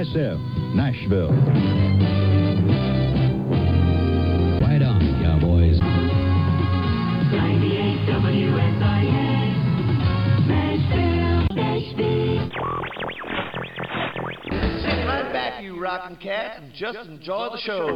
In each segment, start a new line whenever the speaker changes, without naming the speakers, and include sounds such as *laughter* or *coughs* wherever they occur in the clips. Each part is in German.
SF, Nashville.
Right on, cowboys.
98 WSIA, Nashville, Nashville.
Sit right back, you rockin' cats, and just enjoy the show.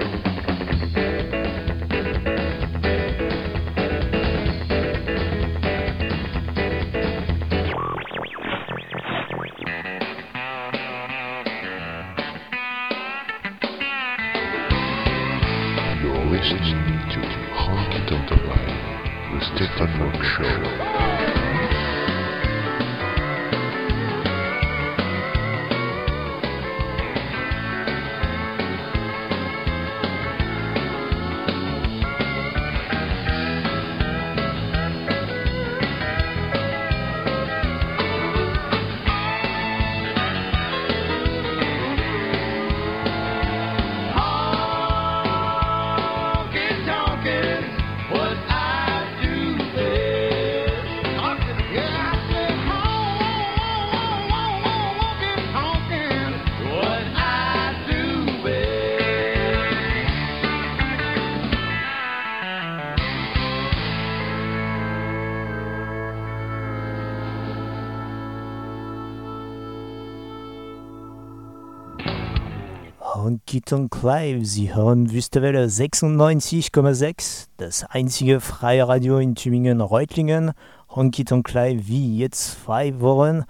Honky Tonk Live,
Sie hören Wüstewelle 96,6, das einzige freie Radio in Tübingen-Reutlingen. Honky Tonk Live wie jetzt zwei Wochen,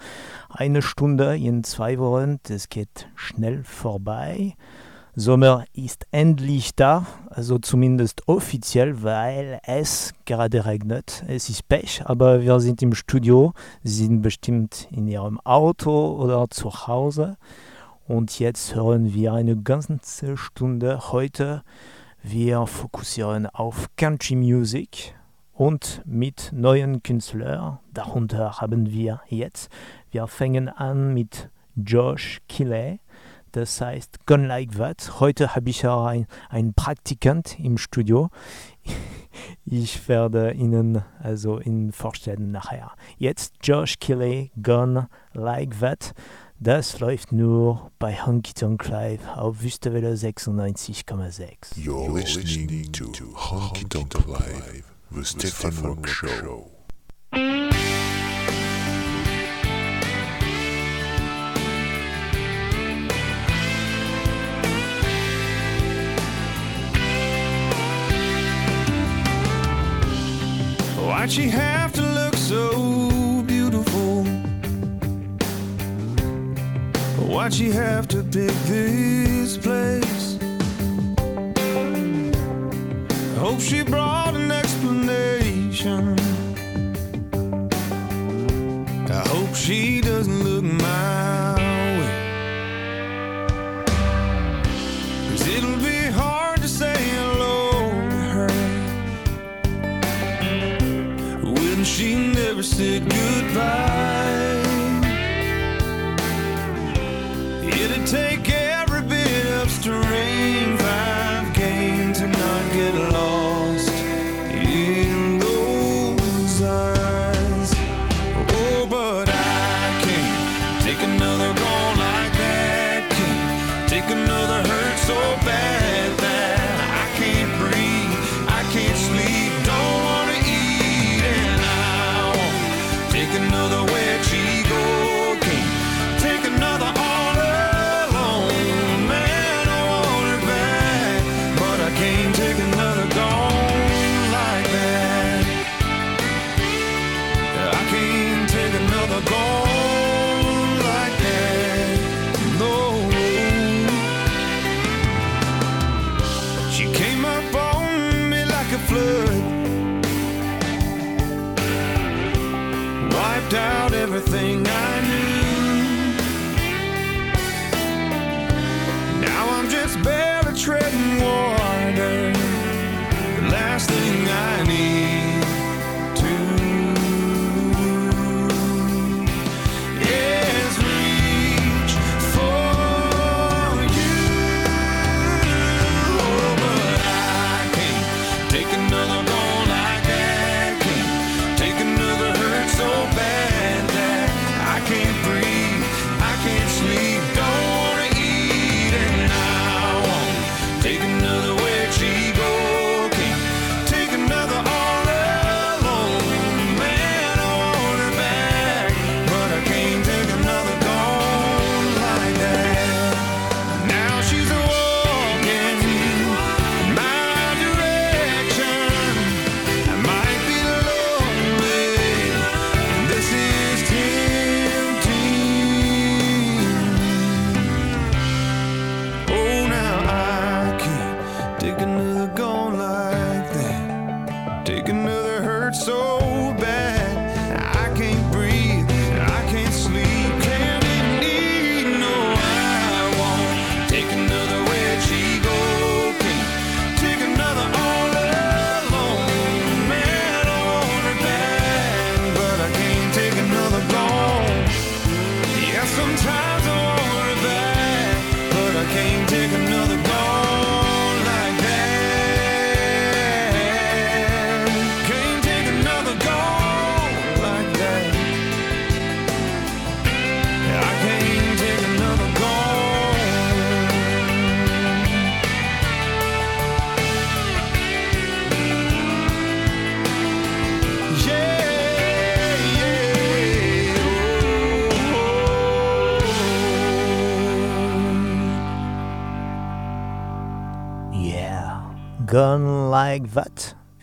eine Stunde in zwei Wochen, das geht schnell vorbei. Sommer ist endlich da, also zumindest offiziell, weil es gerade regnet. Es ist Pech, aber wir sind im Studio, Sie sind bestimmt in Ihrem Auto oder zu Hause. Und jetzt hören wir eine ganze Stunde heute. Wir fokussieren auf Country Music und mit neuen Künstlern. Darunter haben wir jetzt, wir fangen an mit Josh Killey. Das heißt Gone Like That. Heute habe ich ein, einen Praktikant im Studio. *laughs* Ich werde Ihnen also ihn vorstellen nachher. Jetzt Josh Killey, Gone Like That. Das läuft nur bei Honky Tonk Live auf Wüstewelle 96,6.
You're listening to Honky Tonk Live, the Stefan Rock Show.
Why'd she have to look so Why'd she have to pick this place? I hope she brought an explanation. I hope she doesn't look my way. Cause it'll be hard to say hello to her when she never said goodbye. Take every bit of strength I've gained to not get lost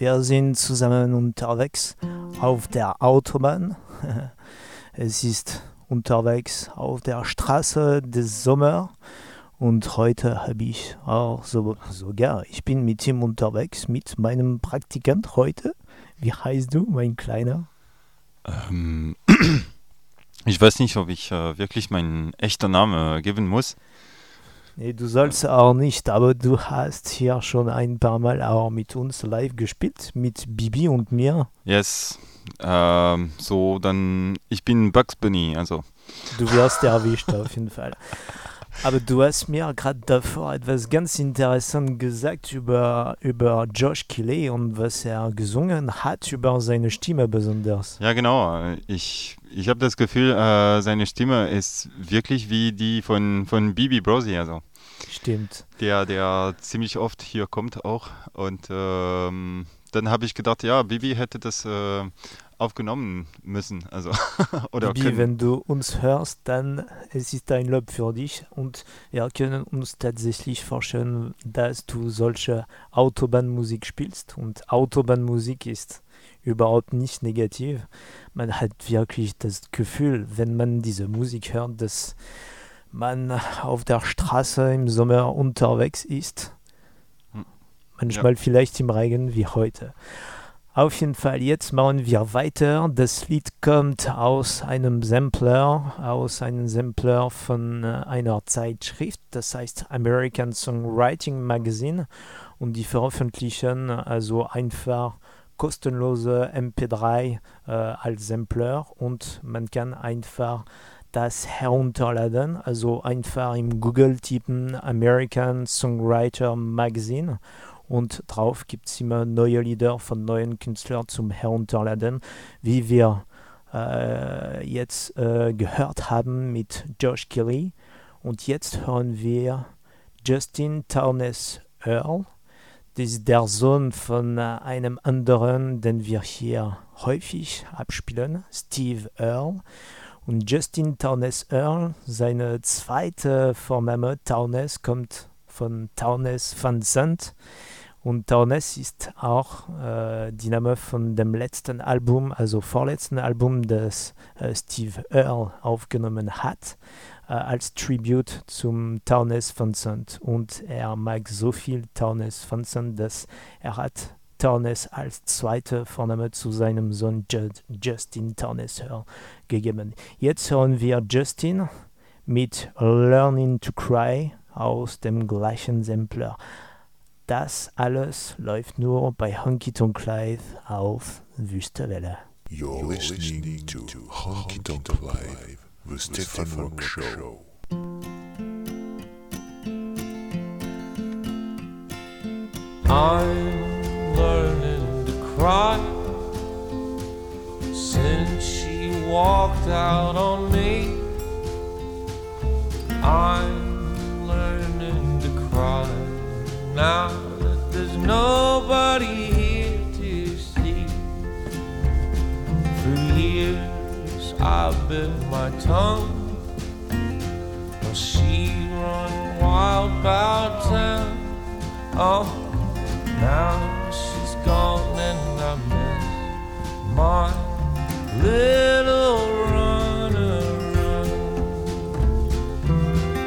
Wir sind zusammen unterwegs auf der Autobahn. *laughs* Es ist unterwegs auf der Straße des Sommers. Und heute habe ich auch so, sogar, ich bin mit ihm unterwegs, mit meinem Praktikant heute. Wie heißt du, mein Kleiner?
Ähm, *clears throat* ich weiß nicht, ob ich äh, wirklich meinen echten Namen äh, geben muss.
Nee, du sollst auch nicht, aber du hast hier schon ein paar Mal auch mit uns live gespielt, mit Bibi und mir.
Yes. Ähm, so, dann, ich bin Bugs Bunny, also.
Du wirst erwischt auf jeden Fall. Aber du hast mir gerade davor etwas ganz interessant gesagt über, über Josh Kelly und was er gesungen hat über seine Stimme besonders.
Ja, genau. Ich, ich habe das Gefühl, äh, seine Stimme ist wirklich wie die von, von Bibi Brosi, also.
Stimmt.
Der, der ziemlich oft hier kommt auch. Und ähm, dann habe ich gedacht, ja, Bibi hätte das äh, aufgenommen müssen. Also, *laughs* oder
Bibi,
können.
wenn du uns hörst, dann es ist ein Lob für dich und wir können uns tatsächlich vorstellen, dass du solche Autobahnmusik spielst und Autobahnmusik ist überhaupt nicht negativ. Man hat wirklich das Gefühl, wenn man diese Musik hört, dass man *laughs* auf der Straße im Sommer unterwegs ist.
Hm.
Manchmal vielleicht im Regen wie heute. Auf jeden Fall, jetzt machen wir weiter. Das Lied kommt aus einem Sampler, aus einem Sampler von äh, einer Zeitschrift, das heißt American Songwriting Magazine. Und die veröffentlichen also einfach kostenlose MP3 äh, als Sampler und man kann einfach das herunterladen, also einfach im Google tippen American Songwriter Magazine und drauf gibt es immer neue Lieder von neuen Künstlern zum Herunterladen, wie wir äh, jetzt äh, gehört haben mit Josh Kelly. Und jetzt hören wir Justin Townes Earl. Das ist der Sohn von äh, einem anderen, den wir hier häufig abspielen, Steve Earl. Und Justin Townes Earl, seine zweite Vorname Townes kommt von Townes Van Zandt. Und Townes ist auch äh, die Name von dem letzten Album, also vorletzten Album, das äh, Steve Earle aufgenommen hat, äh, als Tribute zum Townes Van Zandt. Und er mag so viel Townes Van Zandt, dass er hat Townes als zweite Vorname zu seinem Sohn Jud Justin Earle gegeben. Jetzt hören wir Justin mit Learning to Cry aus dem gleichen Sampler. Das alles läuft nur bei Honky Tonk Live auf Wüstewelle.
You're listening to Honky Tonk Live, the Stefan Rock Show.
I'm learning to cry since she walked out on me. I'm learning to cry now that there's nobody here to see. For years I've bit my tongue while she run wild about town. Oh. Now gone and I miss my little runner.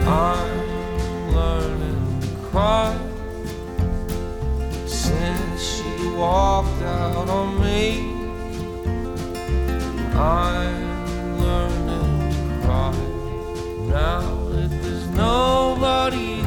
I'm learning to cry since she walked out on me. I'm learning to cry now that there's nobody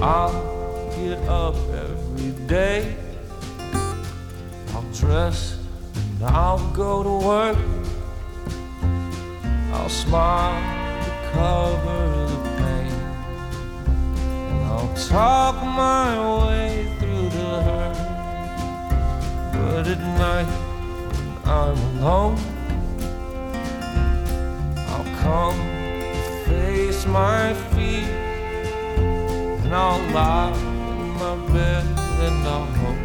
I'll get up every day. I'll dress and I'll go to work. I'll smile to cover the pain. And I'll talk my way through the hurt. But at night, when I'm alone, I'll come face my feet and I'll lie in my bed and I'll hope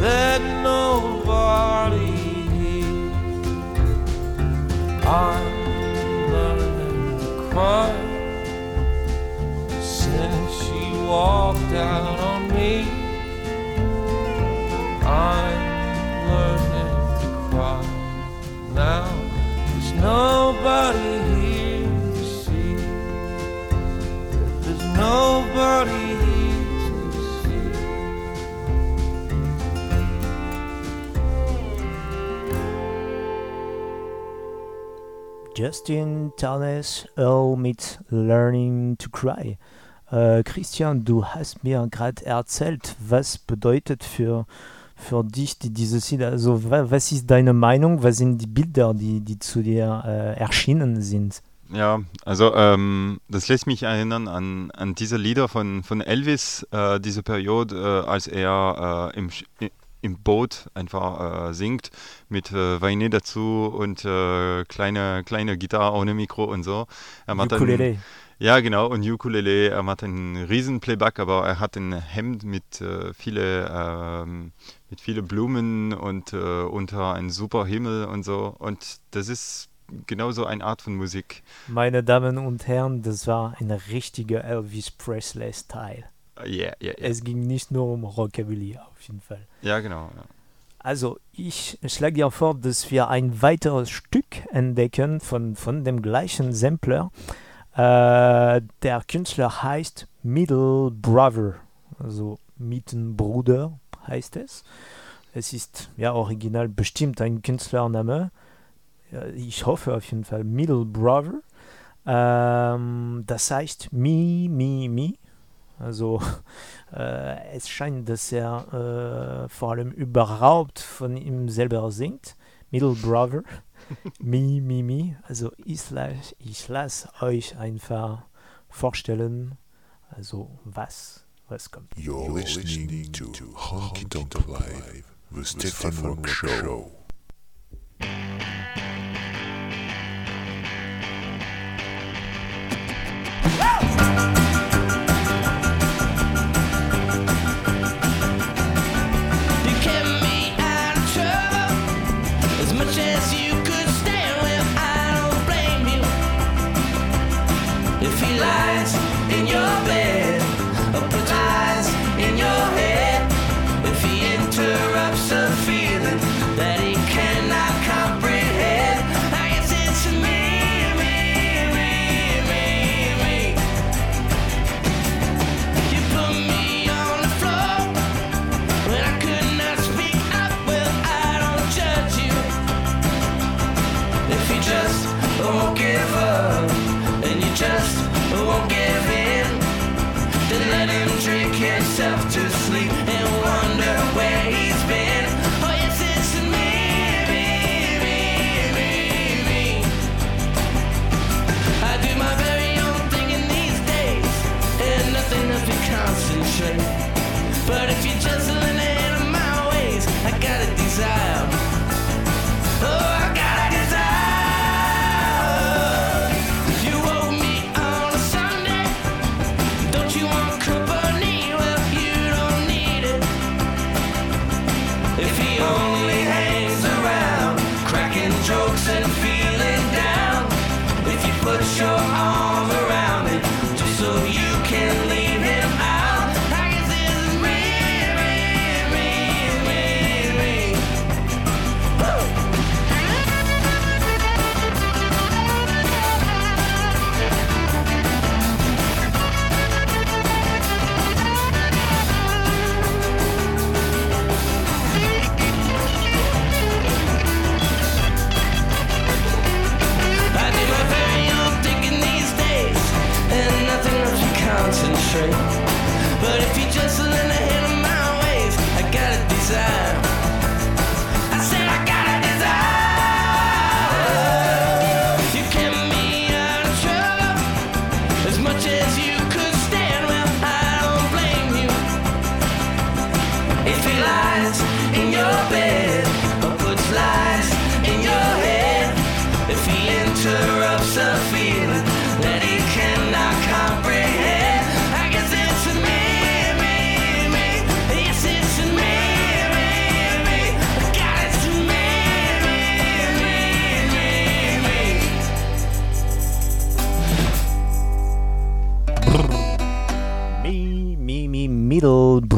that nobody here. I'm learning to cry since she walked out on me. I'm learning to cry now. There's nobody nobody to see.
Justin Tarnes, Earl mit Learning to Cry. Äh, Christian, du hast mir gerade erzählt, was bedeutet für, für dich die, dieses Lied, also wa, was ist deine Meinung, was sind die Bilder, die, die zu dir äh, erschienen sind?
Ja, also ähm, das lässt mich erinnern an, an diese Lieder von, von Elvis, äh, diese Periode, äh, als er äh, im, im Boot einfach äh, singt, mit äh, Weine dazu und äh, kleine, kleine Gitarre ohne Mikro und so. Er macht
Ukulele.
ja, genau, und Ukulele, er macht einen riesen Playback, aber er hat ein Hemd mit äh, viele, ähm, mit viele Blumen und äh, unter ein super Himmel und so. Und das ist genauso eine Art von Musik.
Meine Damen und Herren, das war ein richtiger Elvis Presley-Style.
Ja, ja, ja.
Es ging nicht nur um Rockabilly, auf jeden Fall.
Ja, genau. Ja.
Also, ich schlage dir vor, dass wir ein weiteres Stück entdecken von, von dem gleichen Sampler. Äh, der Künstler heißt Middle Brother, also Mittenbruder heißt es. Es ist ja original bestimmt ein Künstlername. Ja, Ich hoffe auf jeden Fall Middle Brother. Ähm, das heißt Mi, Mi, Mi. Also *laughs* äh, es scheint, dass er äh, vor allem überhaupt von ihm selber singt. Middle Brother. *laughs* Mi, Mi, Mi. Also ich, las- ich lasse euch einfach vorstellen, also was, was kommt.
You're listening to Honky Tonk Live, the Stefan Rock Show.
You won't give up, and you just won't give in, then let him drink himself to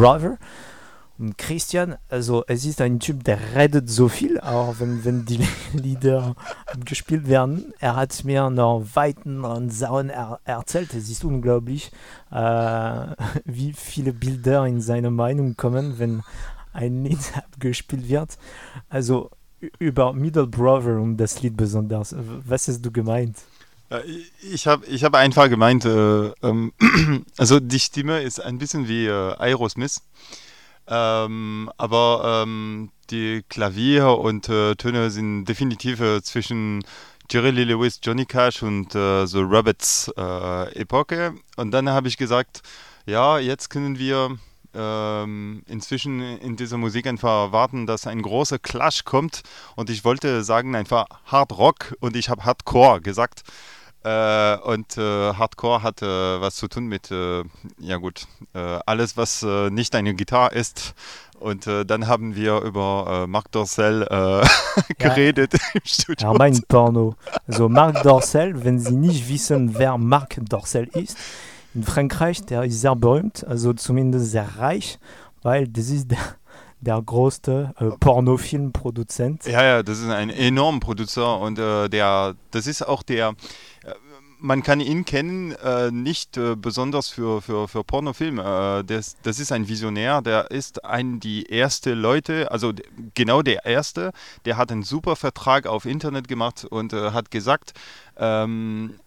Brother. Und Christian, also es ist ein Typ, der redet so viel, auch wenn, wenn die *laughs* Lieder gespielt werden. Er hat mir noch weiteren Sachen er, erzählt. Es ist unglaublich, äh, *laughs* wie viele Bilder in seine Meinung kommen, wenn ein Lied *laughs* abgespielt wird. Also über Middle Brother und das Lied besonders. Was hast du gemeint?
Äh, Ich habe ich hab einfach gemeint, äh, ähm, *clears throat* also die Stimme ist ein bisschen wie äh, Aerosmith, ähm, aber ähm, die Klavier und äh, Töne sind definitiv äh, zwischen Jerry Lee Lewis, Johnny Cash und äh, so Roberts äh, Epoche. Und dann habe ich gesagt, ja, jetzt können wir ähm, inzwischen in dieser Musik einfach erwarten, dass ein großer Clash kommt. Und ich wollte sagen einfach Hard Rock und ich habe Hardcore gesagt. Äh, und äh, Hardcore hat äh, was zu tun mit, äh, ja gut, äh, alles, was äh, nicht eine Gitarre ist. Und dann haben wir über Marc Dorcel äh, *laughs* geredet *laughs* im Studio.
Er meint Porno. Also Marc Dorcel, wenn Sie nicht wissen, wer Marc Dorcel ist, in Frankreich, der ist sehr berühmt, also zumindest sehr reich, weil das ist der, der größte äh, Pornofilmproduzent.
Ja, ja, das ist ein enormer Producer und äh, der, das ist auch der, man kann ihn kennen, äh, nicht äh, besonders für, für, für Pornofilme. Äh, das, das ist ein Visionär, der ist ein die erste Leute, also genau der erste, der hat einen super Vertrag auf Internet gemacht und äh, hat gesagt, ähm, äh,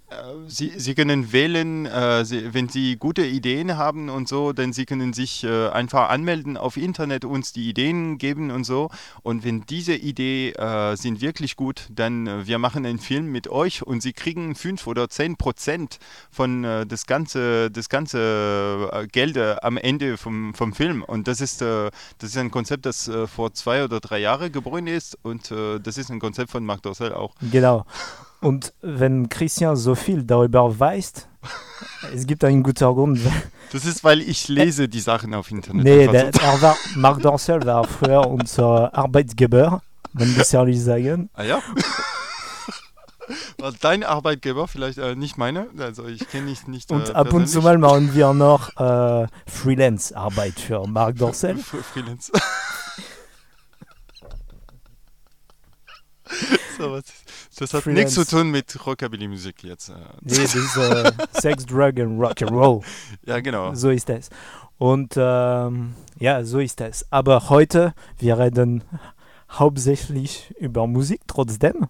Sie, Sie können wählen, äh, Sie, wenn Sie gute Ideen haben und so, denn Sie können sich äh, einfach anmelden auf Internet, uns die Ideen geben und so. Und wenn diese Idee äh, sind wirklich gut, dann äh, wir machen einen Film mit euch und Sie kriegen 5 oder 10 Prozent von äh, das ganze, das ganze äh, Geld am Ende vom, vom Film. Und das ist, äh, das ist ein Konzept, das vor zwei oder drei Jahren geboren ist und das ist ein Konzept von Marc Dorcel auch.
Genau. Und wenn Christian so viel darüber weiß, es gibt einen guten Grund.
Das ist, weil ich lese die Sachen auf Internet.
Nee, der,
so.
er war, Marc Dorcel war früher unser Arbeitgeber, wenn wir ehrlich sagen.
Ah ja? War dein Arbeitgeber, vielleicht äh, nicht meine. Also ich kenne dich nicht.
Und
äh,
ab und zu mal machen wir noch äh, Freelance-Arbeit für Marc Dorcel.
F- Freelance. *laughs* so, was, das hat nichts zu
Freelance.
tun mit Rockabilly-Musik jetzt.
Nee, das ist äh, *laughs* Sex, Drug and Rock'n'Roll.
Ja, genau.
So ist es. Und ähm, ja, so ist es. Aber heute, wir reden hauptsächlich über Musik trotzdem.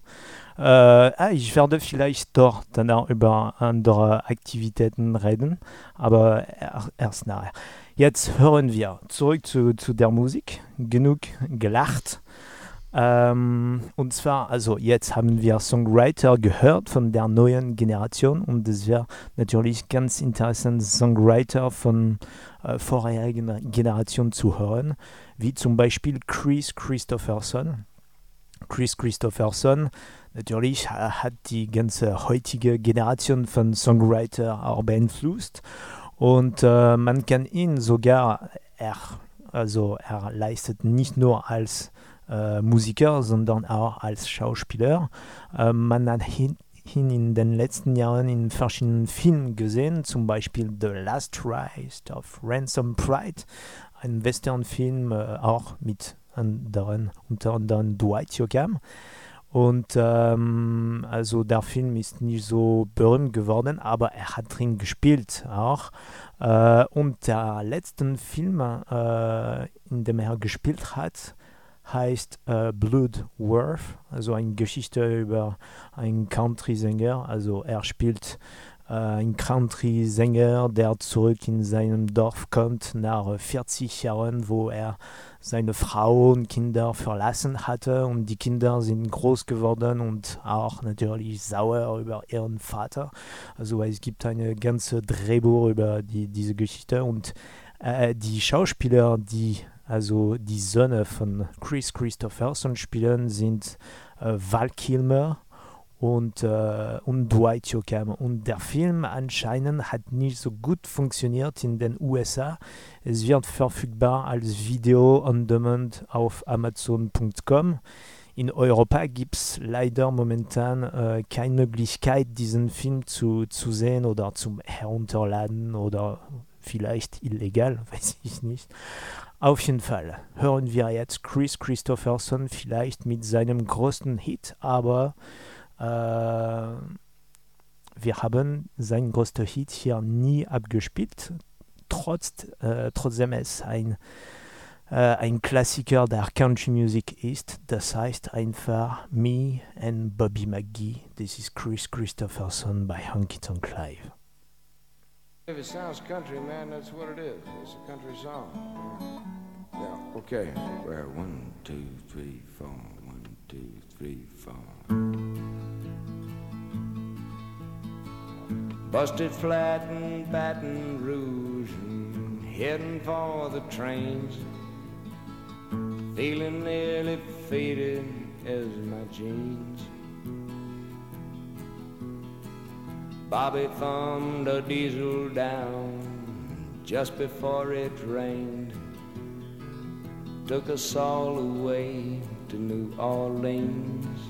Äh, ah, ich werde vielleicht dort danach über andere Aktivitäten reden, aber er, erst nachher. Jetzt hören wir zurück zu, zu der Musik. Genug gelacht. Ähm, und zwar, also jetzt haben wir Songwriter gehört von der neuen Generation und es wäre natürlich ganz interessant, Songwriter von äh, vorherigen Generationen zu hören, wie zum Beispiel Chris Christopherson. Chris Christopherson natürlich ha- hat die ganze heutige Generation von Songwriter auch beeinflusst und äh, man kann ihn sogar, er, also er leistet nicht nur als äh, Musiker, sondern auch als Schauspieler. Äh, man hat ihn, ihn in den letzten Jahren in verschiedenen Filmen gesehen, zum Beispiel The Last Rise of Ransom Pride, ein Westernfilm äh, auch mit anderen, unter anderem Dwight Yoakam. Und ähm, also der Film ist nicht so berühmt geworden, aber er hat drin gespielt auch. Äh, und der letzte Film, äh, in dem er gespielt hat, heißt äh, Blood Worth, also eine Geschichte über einen Country-Sänger. Also er spielt äh, einen Country-Sänger, der zurück in seinem Dorf kommt nach äh, 40 Jahren, wo er seine Frau und Kinder verlassen hatte und die Kinder sind groß geworden und auch natürlich sauer über ihren Vater. Also es gibt eine ganze Drehbuch über die, diese Geschichte und äh, die Schauspieler, die also die Söhne von Chris Christopherson spielen, sind äh, Val Kilmer und, äh, und Dwight Yoakam. Und der Film anscheinend hat nicht so gut funktioniert in den USA. Es wird verfügbar als Video on Demand auf Amazon.com. In Europa gibt es leider momentan äh, keine Möglichkeit, diesen Film zu, zu sehen oder zum Herunterladen oder vielleicht illegal, *laughs* weiß ich nicht. Auf jeden Fall hören wir jetzt Chris Christopherson vielleicht mit seinem großen Hit, aber äh, wir haben seinen größten Hit hier nie abgespielt, trotz, äh, trotzdem es ein, äh, ein Klassiker der Country Music ist. Das heißt einfach Me and Bobby McGee. This is Chris Christopherson by Honky Tonk Live.
If it sounds country, man, that's what it is. It's a country song. Yeah, okay. Well, one, two, three, four. One, two, three, four. Busted flat in Baton Rouge and heading for the trains. Feeling nearly faded as my jeans. Bobby thumbed a diesel down just before it rained. Took us all away to New Orleans.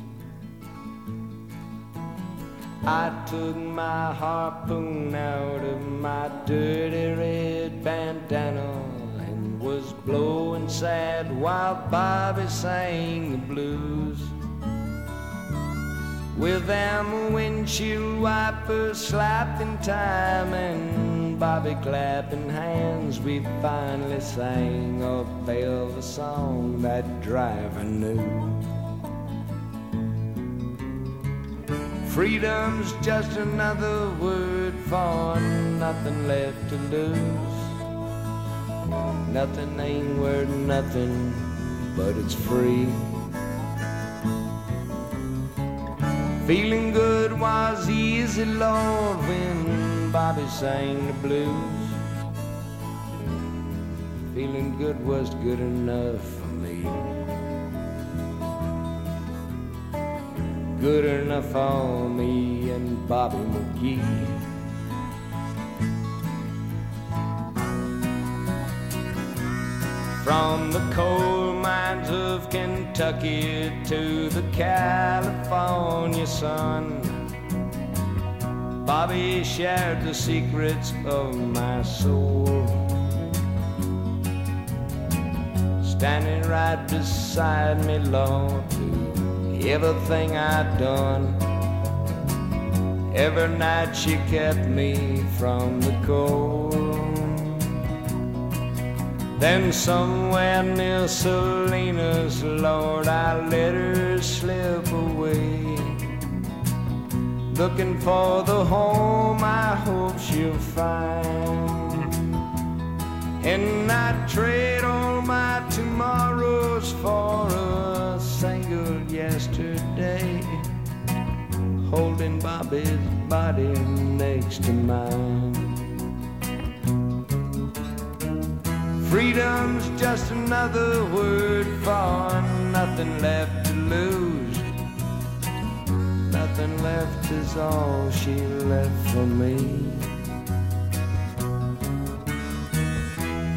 I took my harpoon out of my dirty red bandana and was blowing sad while Bobby sang the blues. With them windshield wipers slapping time and Bobby clapping hands, we finally sang a velvet song that driver knew. Freedom's just another word for nothing left to lose. Nothing ain't worth nothing, but it's free. Feeling good was easy, Lord, when Bobby sang the blues. Feeling good was good enough for me. Good enough for me and Bobby McGee. From the mines of Kentucky to the California sun, Bobby shared the secrets of my soul. Standing right beside me, Lord, everything I'd done. Every night she kept me from the cold. Then somewhere near Salinas, Lord, I let her slip away. Looking for the home I hope she'll find. And I trade all my tomorrows for a single yesterday. Holding Bobby's body next to mine. Freedom's just another word for nothing left to lose. Nothing left is all she left for me.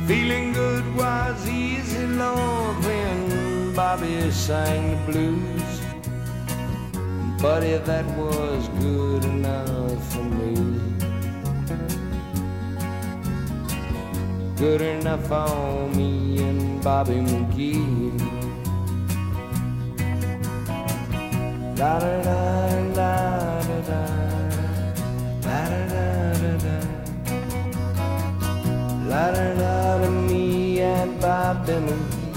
Feeling good was easy, Lord, when Bobby sang the blues. Buddy, that was good enough for me. Good enough for me and Bobby McGee. La da da da da da da da da da la da da da me and Bobby McGee.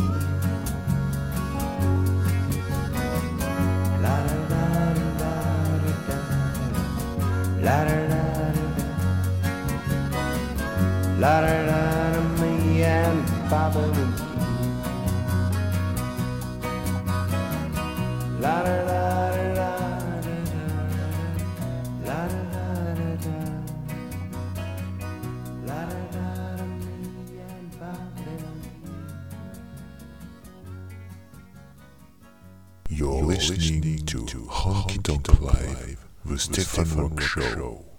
La da da da da da da da
You're listening to Honky Tonk Live, the Stefan Rock Show.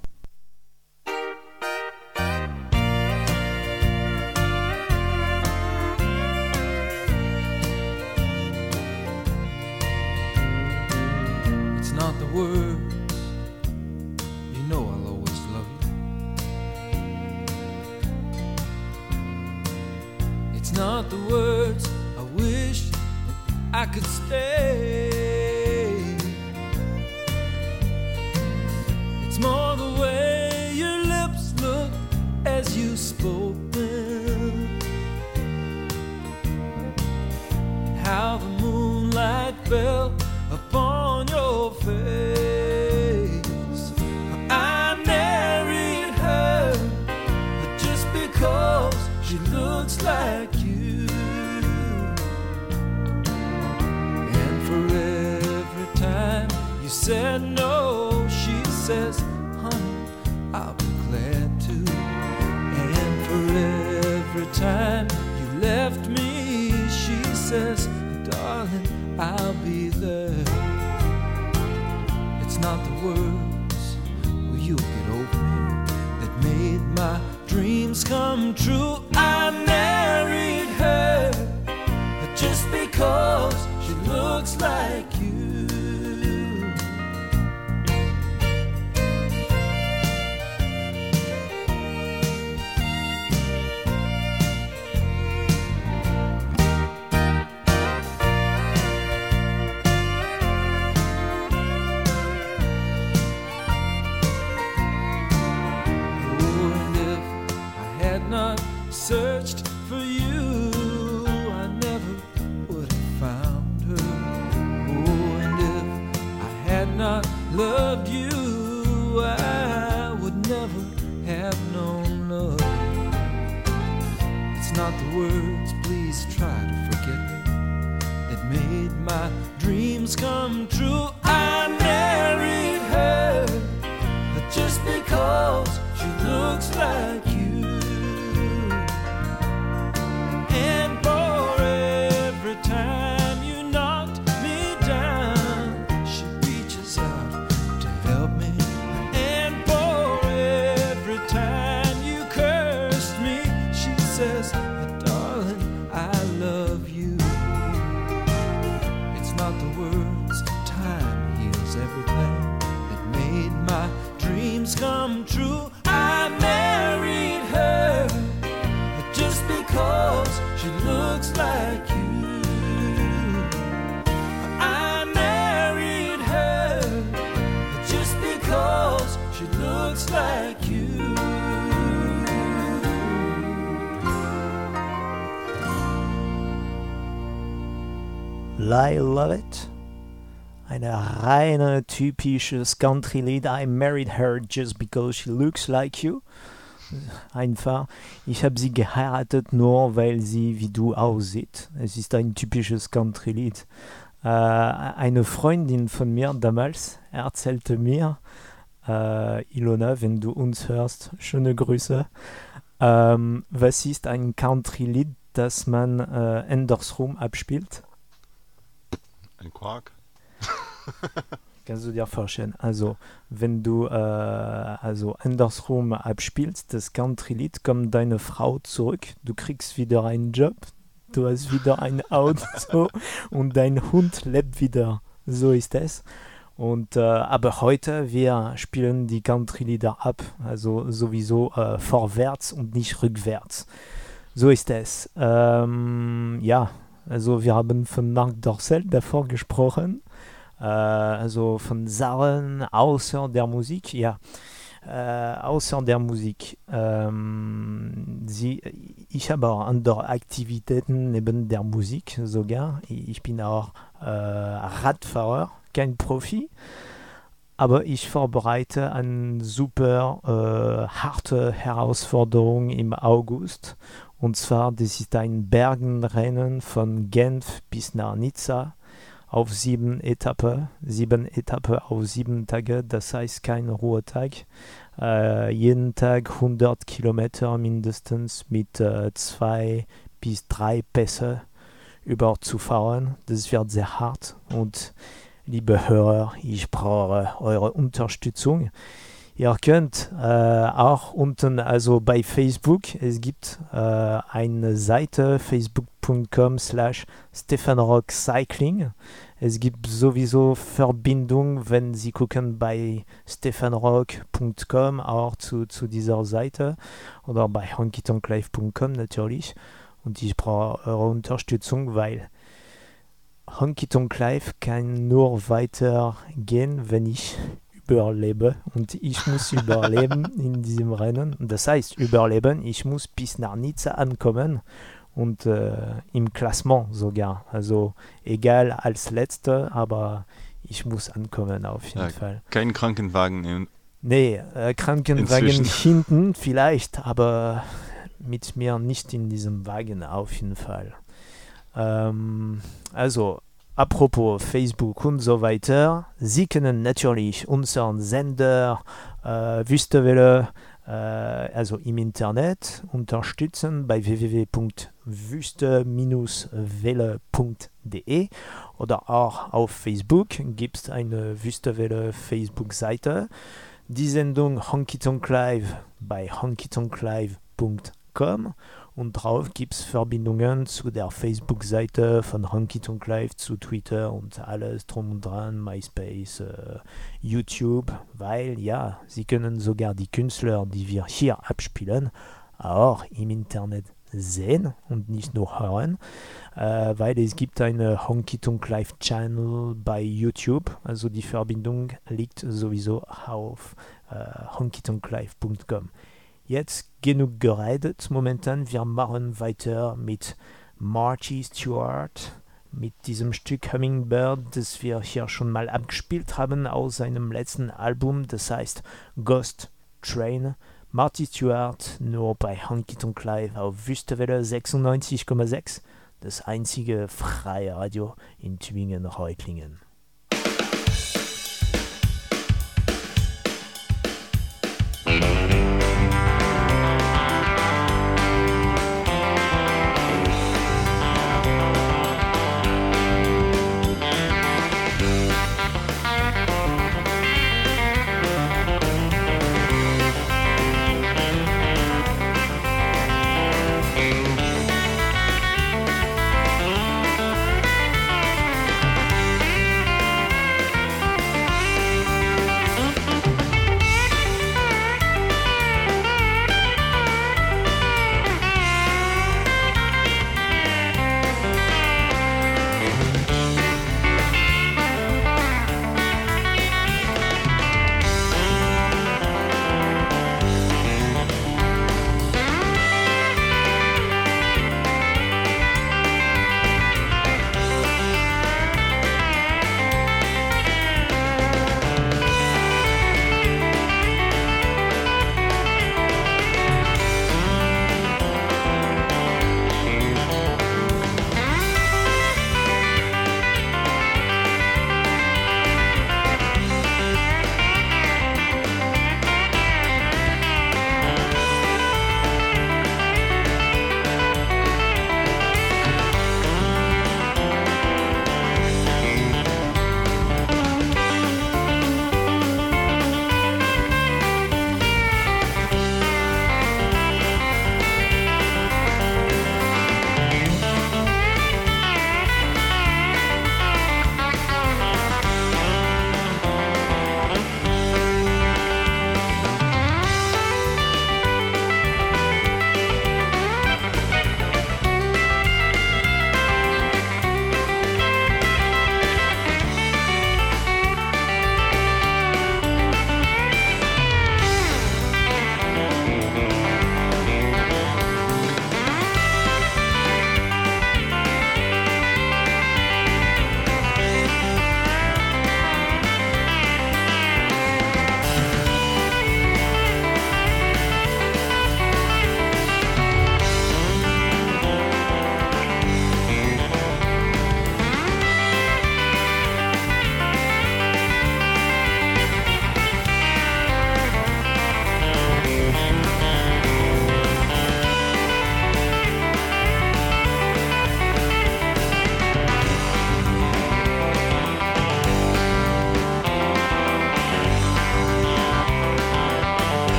Like
reine typisches Country-Lied. I married her just because she looks like you. Einfach, ich habe sie geheiratet nur, weil sie wie du aussieht. Es ist ein typisches Country-Lied. Äh, eine Freundin von mir damals erzählte mir, äh, Ilona, wenn du uns hörst, schöne Grüße. Ähm, was ist ein Country-Lied, das man äh, andersrum abspielt?
Ein Quark. *laughs*
Kannst du dir vorstellen? Also, wenn du äh, also andersrum abspielst, das Country-Lied, kommt deine Frau zurück, du kriegst wieder einen Job, du hast wieder ein *laughs* Auto und dein Hund lebt wieder. So ist es. Und äh, aber heute, wir spielen die Country-Lieder ab, also sowieso äh, vorwärts und nicht rückwärts. So ist es. Ähm, ja, also wir haben von Marc Dorcel davor gesprochen, also von Sachen außer der Musik, ja, äh, außer der Musik. Ähm, sie, ich habe auch andere Aktivitäten neben der Musik sogar. Ich bin auch äh, Radfahrer, kein Profi, aber ich vorbereite eine super äh, harte Herausforderung im August. Und zwar, das ist ein Bergenrennen von Genf bis nach Nizza auf sieben Etappen. Sieben Etappen auf sieben Tage, das heißt kein Ruhetag. Äh, jeden Tag 100 Kilometer mindestens mit äh, zwei bis drei Pässe überzufahren. Das wird sehr hart und liebe Hörer, ich brauche eure Unterstützung. Ihr könnt äh, auch unten, also bei Facebook, es gibt äh, eine Seite facebook.com slash stefanrockcycling. Es gibt sowieso Verbindung, wenn Sie gucken bei stefanrock.com auch zu, zu dieser Seite oder bei honkytonklive.com natürlich. Und ich brauche eure Unterstützung, weil Honky Tonk Live kann nur weitergehen, wenn ich überlebe. Und ich muss überleben *laughs* in diesem Rennen. Das heißt, überleben, ich muss bis nach Nizza ankommen und äh, im Klassement sogar. Also egal als Letzter, aber ich muss ankommen auf jeden
Ja,
Fall.
Kein Krankenwagen. In,
Nee, äh, Krankenwagen
Inzwischen. *laughs*
hinten vielleicht, aber mit mir nicht in diesem Wagen auf jeden Fall. Ähm, also, apropos Facebook und so weiter, Sie können natürlich unseren Sender äh, Wüstewelle, äh, also im Internet, unterstützen bei www.wüste-welle.de oder auch auf Facebook gibt es eine Wüstewelle Facebook-Seite. Die Sendung Honky Tonk Live bei honkytonklive.com und drauf gibt es Verbindungen zu der Facebook-Seite von Honky Tonk Live, zu Twitter und alles drum und dran, MySpace, äh, YouTube, weil ja, sie können sogar die Künstler, die wir hier abspielen, auch im Internet sehen und nicht nur hören, äh, weil es gibt eine Honky Tonk Live Channel bei YouTube, also die Verbindung liegt sowieso auf äh, honkytonklive.com. Jetzt genug geredet momentan, wir machen weiter mit Marty Stewart, mit diesem Stück Hummingbird, das wir hier schon mal abgespielt haben aus seinem letzten Album, das heißt Ghost Train. Marty Stewart nur bei Honky Tonk Live auf Wüstewelle 96,6, das einzige freie Radio in Tübingen-Reutlingen.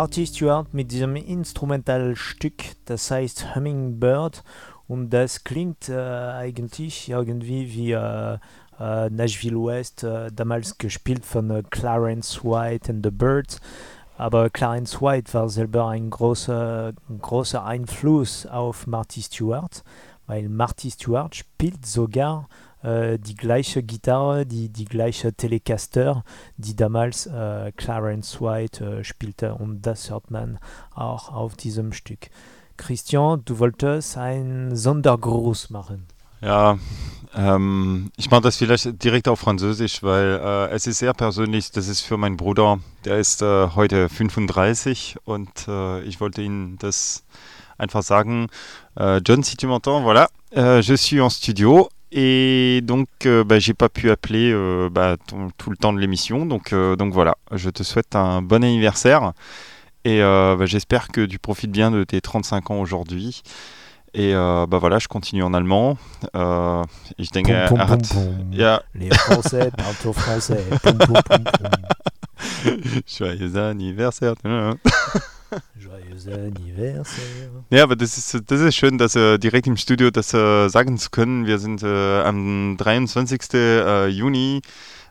Marty Stewart mit diesem Instrumentalstück, das heißt Hummingbird und das klingt äh, eigentlich irgendwie wie äh, äh, Nashville West, äh, damals gespielt von äh, Clarence White and the Birds. Aber Clarence White war selber ein großer, großer Einfluss auf Marty Stewart, weil Marty Stewart spielt sogar äh, die gleiche Gitarre, die, die gleiche Telecaster, die damals äh, Clarence White äh, spielte. Und das hört man auch auf diesem Stück. Christian, du wolltest einen Sondergruß machen.
Ja, ähm, ich mache das vielleicht direkt auf Französisch, weil äh, es ist sehr persönlich. Das ist für meinen Bruder, der ist äh, heute 35 und äh, ich wollte Ihnen das einfach sagen. Euh, John, si tu m'entends, voilà, euh, je suis en studio et donc euh, bah, j'ai pas pu appeler euh, bah, tout le temps de l'émission. Donc, euh, donc voilà, je te souhaite un bon anniversaire et euh, bah, j'espère que tu profites bien de tes 35 ans aujourd'hui. Et bah voilà, je continue en allemand. Ich denke,
Pum, pum, pum,
hat,
pum.
ja,
Les Français parlent français. Pum, pum, pum, pum. *laughs*
Joyeux anniversaire. *laughs*
Joyeux anniversaire.
Ja, aber das ist, das ist schön, dass äh, direkt im Studio das äh, sagen zu können. Wir sind äh, am 23. Äh, Juni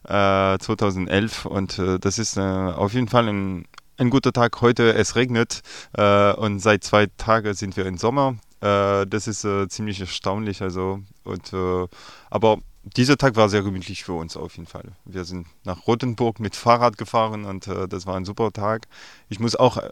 äh, 2011 und äh, das ist äh, auf jeden Fall ein, ein guter Tag. Heute es regnet äh, und seit zwei Tagen sind wir im Sommer. Äh, das ist äh, ziemlich erstaunlich. Also und äh, aber dieser Tag war sehr gemütlich für uns auf jeden Fall. Wir sind nach Rothenburg mit Fahrrad gefahren und äh, das war ein super Tag. Ich muss auch äh,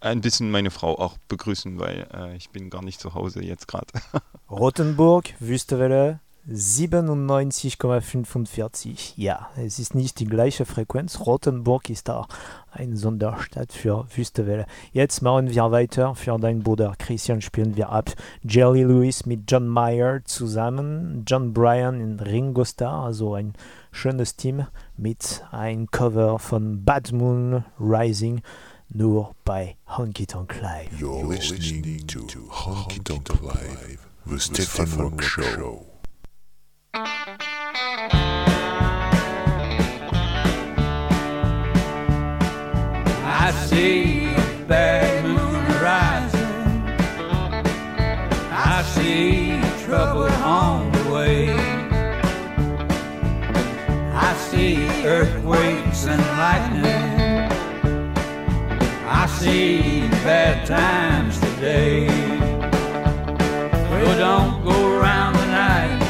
ein bisschen meine Frau auch begrüßen, weil äh, ich bin gar nicht zu Hause jetzt gerade. *laughs*
Rothenburg, Wüstewelle 97,45. Ja, es ist nicht die gleiche Frequenz. Rothenburg ist da ein Sonderstadt für Wüstewelle. Jetzt machen wir weiter. Für deinen Bruder Christian spielen wir ab Jerry Lewis mit John Mayer zusammen, John Bryan und Ringo Starr, also ein schönes Team mit einem Cover von Bad Moon Rising, nur bei Honky Tonk Live.
You're listening to Honky Tonk Live, the Stefan Rock Show.
See bad moon rising. I see trouble on the way. I see earthquakes and lightning. I see bad times today. Well, don't go around the night.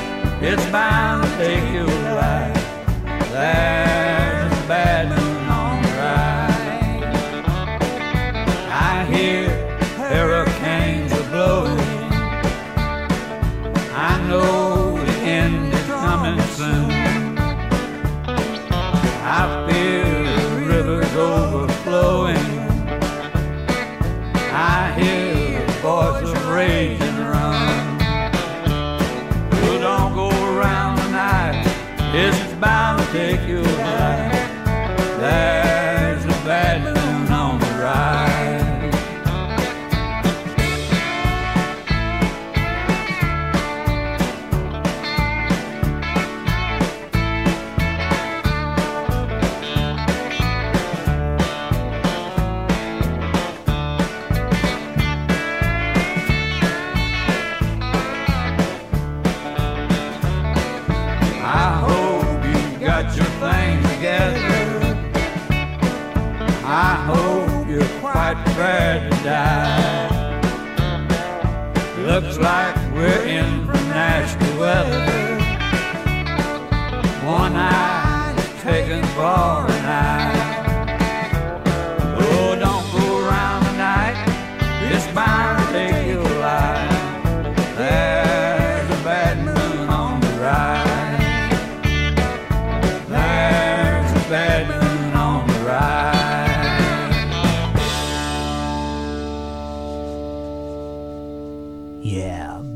It's bound to take your life. There's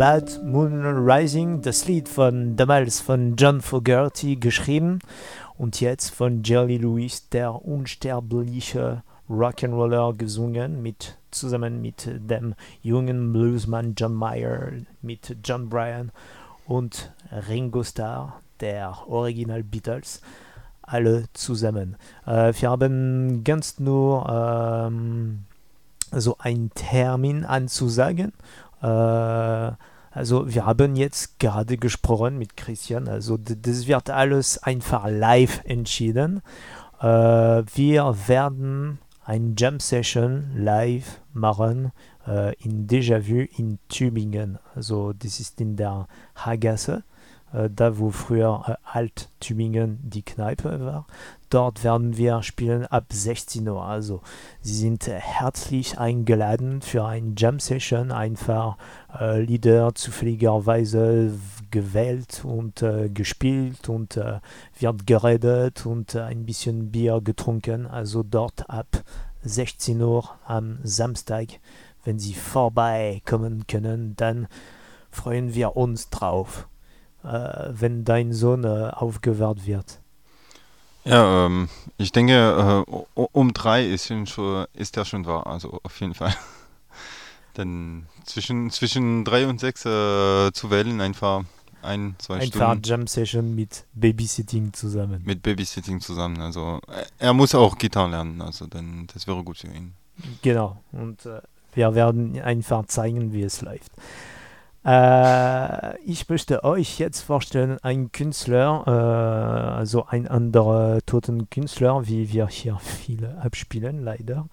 Bad Moon
Rising, das Lied von damals von John Fogerty geschrieben und jetzt von Jerry Lewis, der unsterbliche Rock'n'Roller gesungen, mit, zusammen mit dem jungen Bluesman John Mayer, mit John Bryan und Ringo Starr, der Original Beatles. alle zusammen. Äh, wir haben ganz nur ähm, so einen Termin anzusagen. Äh, also wir haben jetzt gerade gesprochen mit Christian, also das wird alles einfach live entschieden. Äh, wir werden ein Jam Session live machen äh, in Déjà-vu in Tübingen. Also das ist in der Hagasse, da wo früher äh, Alt-Tübingen die Kneipe war. Dort werden wir spielen ab 16 Uhr. Also Sie sind äh, herzlich eingeladen für ein Jam Session, einfach äh, Lieder zufälligerweise gewählt und äh, gespielt und äh, wird geredet und äh, ein bisschen Bier getrunken. Also dort ab 16 Uhr am Samstag. Wenn Sie vorbeikommen können, dann freuen wir uns drauf, äh, wenn dein Sohn äh, aufgewahrt wird.
Ja, ähm, ich denke, äh, um drei ist, schon, ist er schon da, also auf jeden Fall. *laughs* Denn zwischen, zwischen drei und sechs äh, zu wählen, einfach ein, zwei
Einfach
Stunden
Jam Session mit Babysitting zusammen.
mit Babysitting zusammen. Also äh, er muss auch Gitarre lernen, also dann das wäre gut für ihn.
Genau. Und äh, wir werden einfach zeigen, wie es läuft. Äh, ich möchte euch jetzt vorstellen, ein Künstler, äh, also ein anderer toten Künstler, wie wir hier viele abspielen, leider.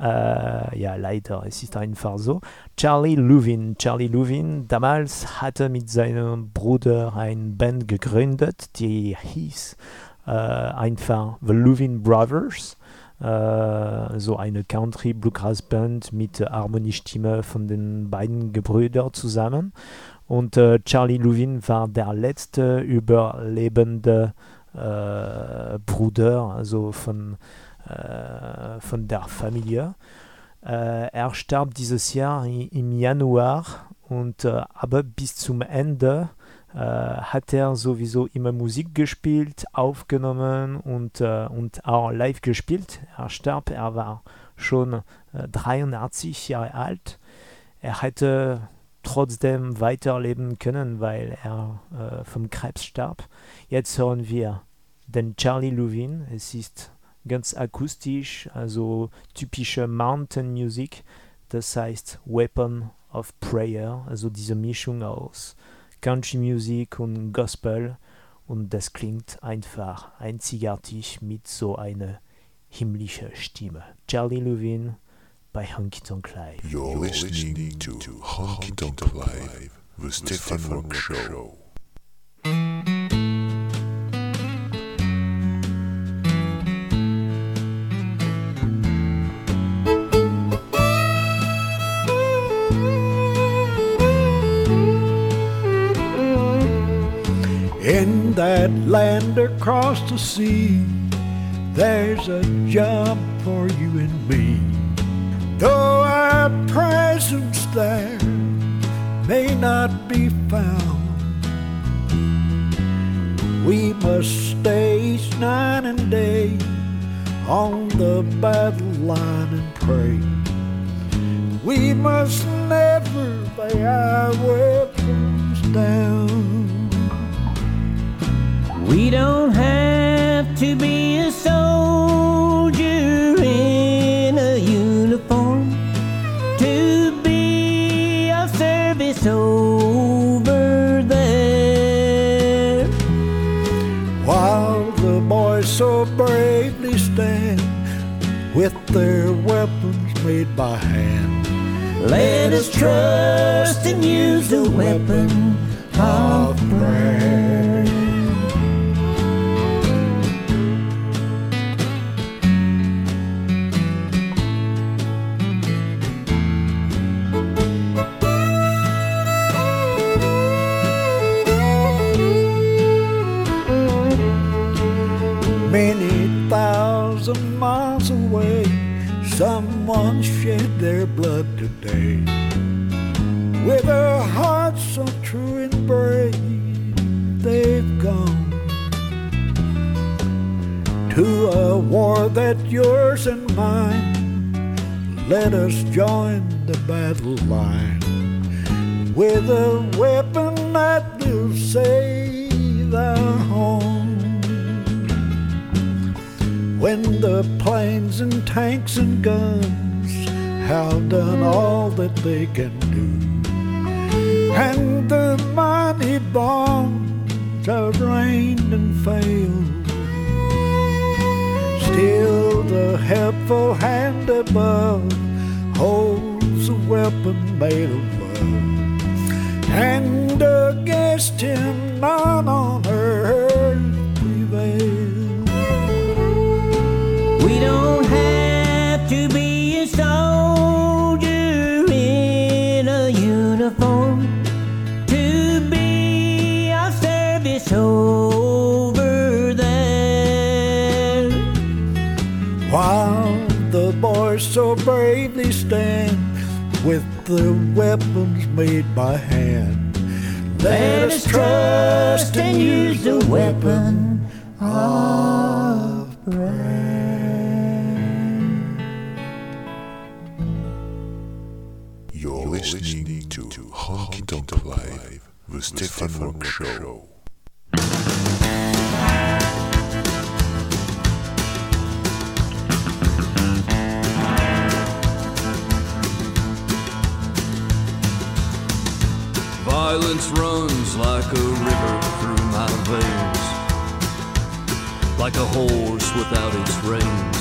Äh, ja, leider, es ist einfach so. Charlie Luvin. Charlie Luvin damals hatte mit seinem Bruder eine Band gegründet, die hieß äh, einfach The Luvin Brothers so eine Country Bluegrass Band mit Harmoniestimme von den beiden Gebrüdern zusammen. Und äh, Charlie Luvin war der letzte überlebende äh, Bruder, also von, äh, von der Familie. Äh, er starb dieses Jahr im Januar und äh, aber bis zum Ende äh, hat er sowieso immer Musik gespielt, aufgenommen und, äh, und auch live gespielt. Er starb, er war schon äh, 83 Jahre alt. Er hätte trotzdem weiterleben können, weil er äh, vom Krebs starb. Jetzt hören wir den Charlie Luvin. Es ist ganz akustisch, also typische Mountain Music. Das heißt Weapon of Prayer, also diese Mischung aus Country Music und Gospel und das klingt einfach einzigartig mit so einer himmlischen Stimme. Charlie Levin bei Honky Tonk Live.
You're listening to Honky Tonk Live, the Stefan Rock Show.
That land across the sea, there's a job for you and me. Though our presence there may not be found, we must stay night and day on the battle line and pray. We must never lay our weapons down.
We don't have to be a soldier in a uniform to be of service over there.
While the boys so bravely stand with their weapons made by hand.
Let us trust and use the weapon of prayer.
Today. With their hearts so true and brave, they've gone to a war that yours and mine. Let us join the battle line with a weapon that will save our home. when the planes and tanks and guns have done all that they can do, and the mighty bombs have rained and failed. Still, the helpful hand above holds a weapon made of love, and against him none on earth prevails. Weapons made by hand, let us trust and use the weapon of prayer.
You're listening to Honky Tonk Live, the Stefan Rock Show.
Violence runs like a river through my veins. Like a horse without its reins,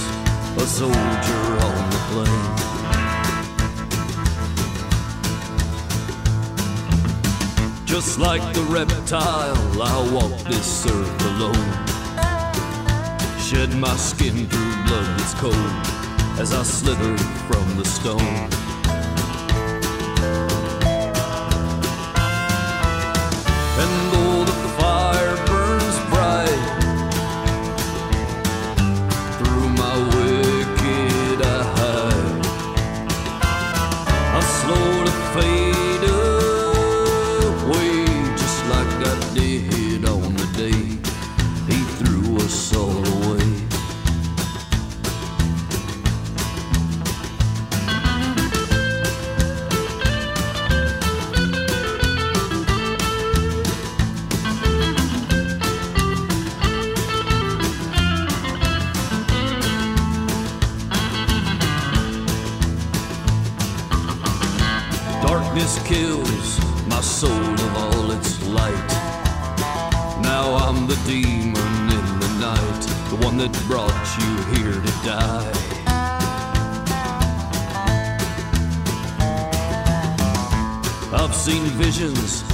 a soldier on the plain. Just like the reptile, I walk this earth alone. Shed my skin through blood that's cold as I slither from the stone. And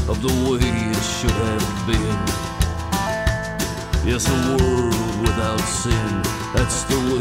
of the way it should have been. Yes, a world without sin, that's the way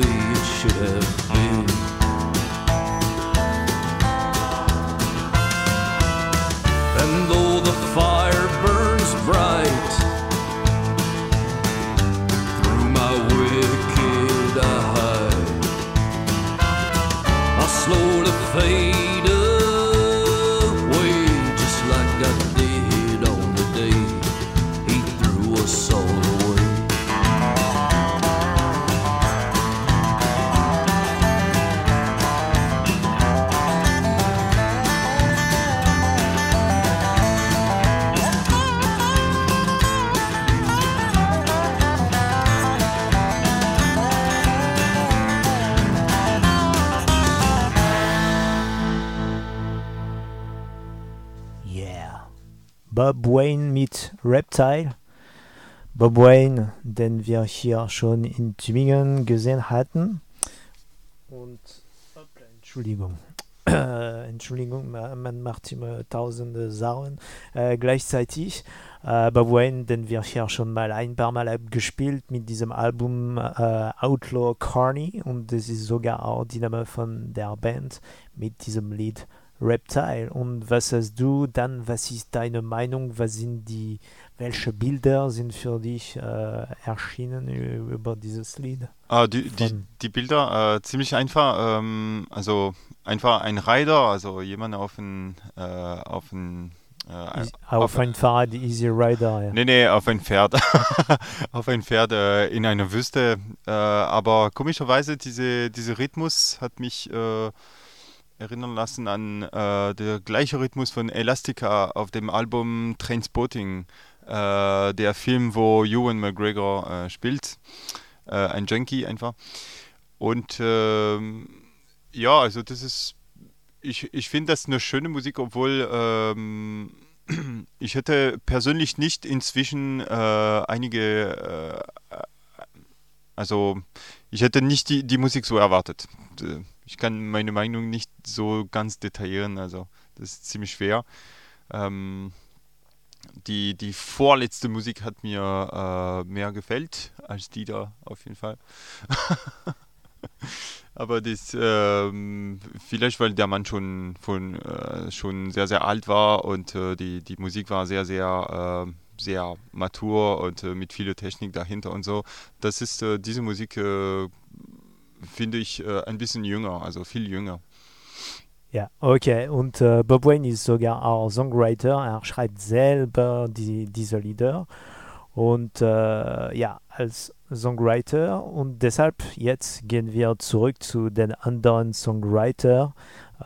Bob Wayne mit Reptile. Bob Wayne, den wir hier schon in Tübingen gesehen hatten. Und hoppla, Entschuldigung. Äh, *coughs* Entschuldigung, ma- man macht immer tausende Sachen äh, gleichzeitig. Äh, Bob Wayne, den wir hier schon mal ein paar Mal abgespielt mit diesem Album äh, Outlaw Carney und das ist sogar auch die Name von der Band mit diesem Lied Reptile. Und was hast du dann, was ist deine Meinung, was sind die, welche Bilder sind für dich äh, erschienen über dieses Lied?
Ah, die, die, die Bilder, äh, ziemlich einfach. Ähm, also einfach ein Rider, also jemand auf ein, äh, auf ein, äh,
Is- Auf ein Fahrrad, Easy Rider, ja.
Nee, nee, auf ein Pferd. *laughs* auf ein Pferd äh, in einer Wüste. Äh, aber komischerweise, diese, dieser Rhythmus hat mich äh, erinnern lassen an äh, der gleiche Rhythmus von Elastica auf dem Album Trainspotting, äh, der Film, wo Ewan McGregor äh, spielt. äh, ein Junkie einfach. Und ähm, ja, also das ist, ich, ich finde das eine schöne Musik, obwohl ähm, *clears throat* ich hätte persönlich nicht inzwischen äh, einige, äh, also ich hätte nicht die, die Musik so erwartet. Ich kann meine Meinung nicht so ganz detaillieren, also das ist ziemlich schwer. Ähm, die, die vorletzte Musik hat mir äh, mehr gefällt als die da auf jeden Fall. *laughs* Aber das, ähm, vielleicht weil der Mann schon, von, äh, schon sehr, sehr alt war und äh, die, die Musik war sehr, sehr, äh, sehr matur und äh, mit viel Technik dahinter und so. Das ist, äh, diese Musik äh, finde ich ein bisschen jünger, also viel jünger.
Ja, okay. Und äh, Bob Wayne ist sogar auch Songwriter. Er schreibt selber die, diese Lieder. Und äh, ja, als Songwriter. Und deshalb jetzt gehen wir zurück zu den anderen Songwriter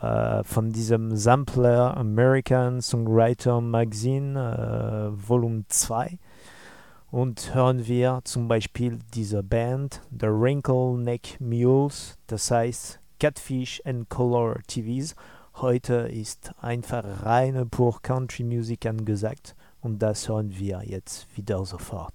äh, von diesem Sampler American Songwriter Magazine äh, Volume 2. Und hören wir zum Beispiel diese Band, The Wrinkle Neck Mules, das heißt Catfish and Color TVs. Heute ist einfach reine pur Country Music angesagt und das hören wir jetzt wieder sofort.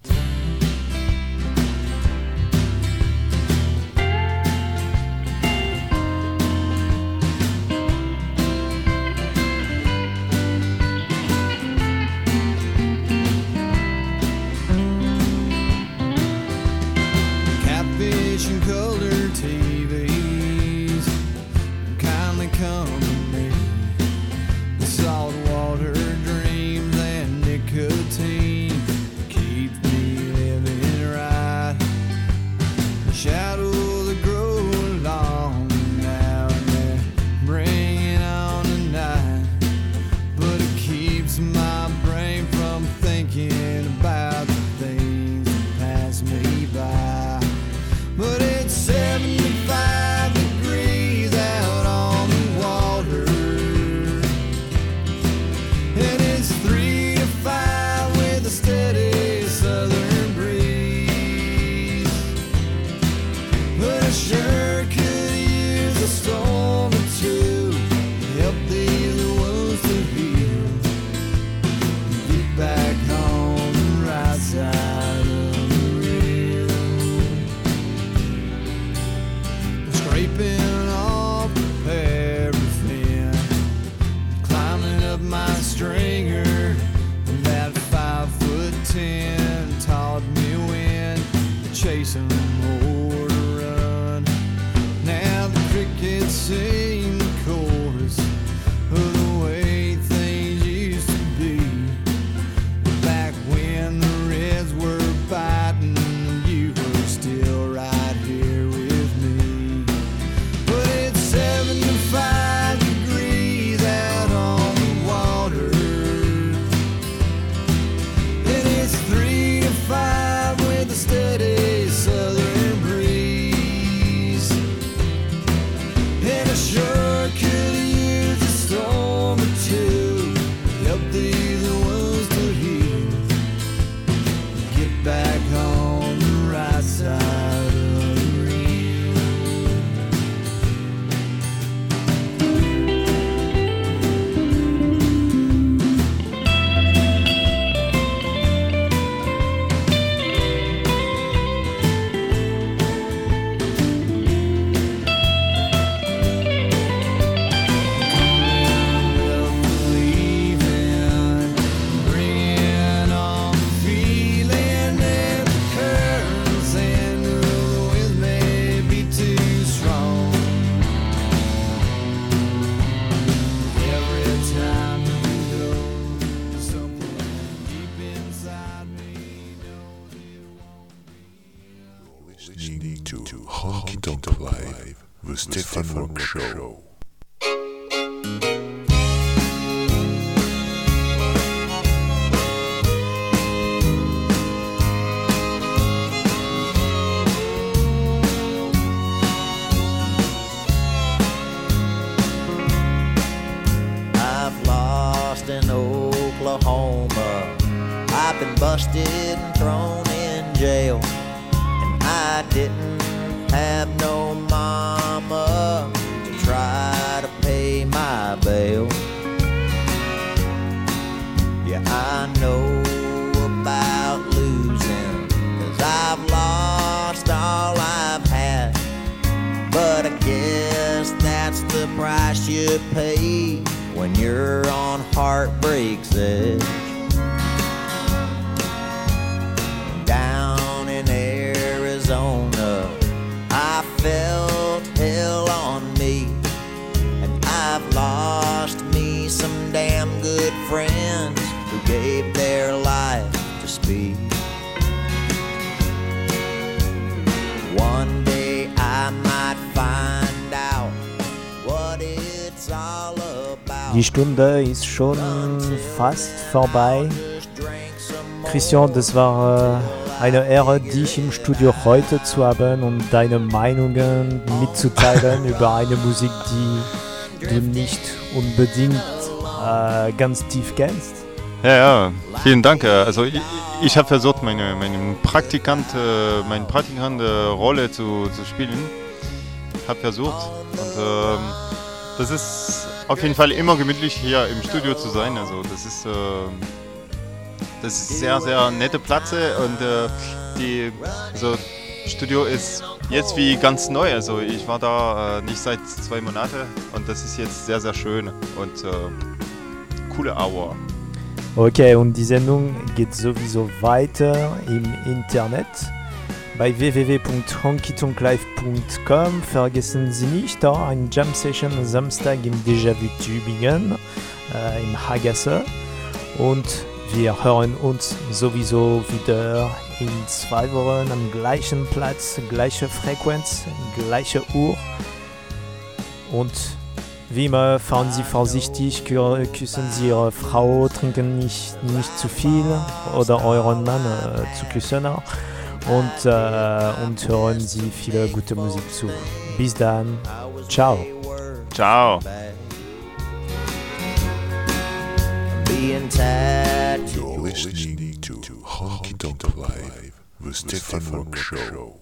Stunde ist schon fast vorbei. Christian, das war äh, eine Ehre, dich im Studio heute zu haben und deine Meinungen mitzuteilen *laughs* über eine Musik, die du nicht unbedingt äh, ganz tief kennst.
Ja, ja, vielen Dank. Äh, Also ich, ich habe versucht, meine, meine Praktikant, äh, meine Praktikant-Rolle zu, zu spielen. Habe versucht. Und ähm, das ist auf jeden Fall immer gemütlich hier im Studio zu sein. Also das ist, ähm, das ist sehr, sehr nette Platz und äh, die also Studio ist jetzt wie ganz neu. Also ich war da äh, nicht seit zwei Monaten und das ist jetzt sehr, sehr schön und äh, coole Hour.
Okay, und die Sendung geht sowieso weiter im Internet. Bei www.honkytonklive.com vergessen Sie nicht, da eine Jam Session am Samstag im Déjà-vu Tübingen äh, im Hagasse. Und wir hören uns sowieso wieder in zwei Wochen am gleichen Platz, gleiche Frequenz, gleiche Uhr. Und wie immer, fahren Sie vorsichtig, kü- küssen Sie Ihre Frau, trinken nicht, nicht zu viel oder euren Mann äh, zu küssen auch. Und, äh, und hören Sie viele gute Musik zu. Bis dann, ciao.
Ciao.
Being tied to
You're listening to Honky Tonk Live, the Stefan Rock Show.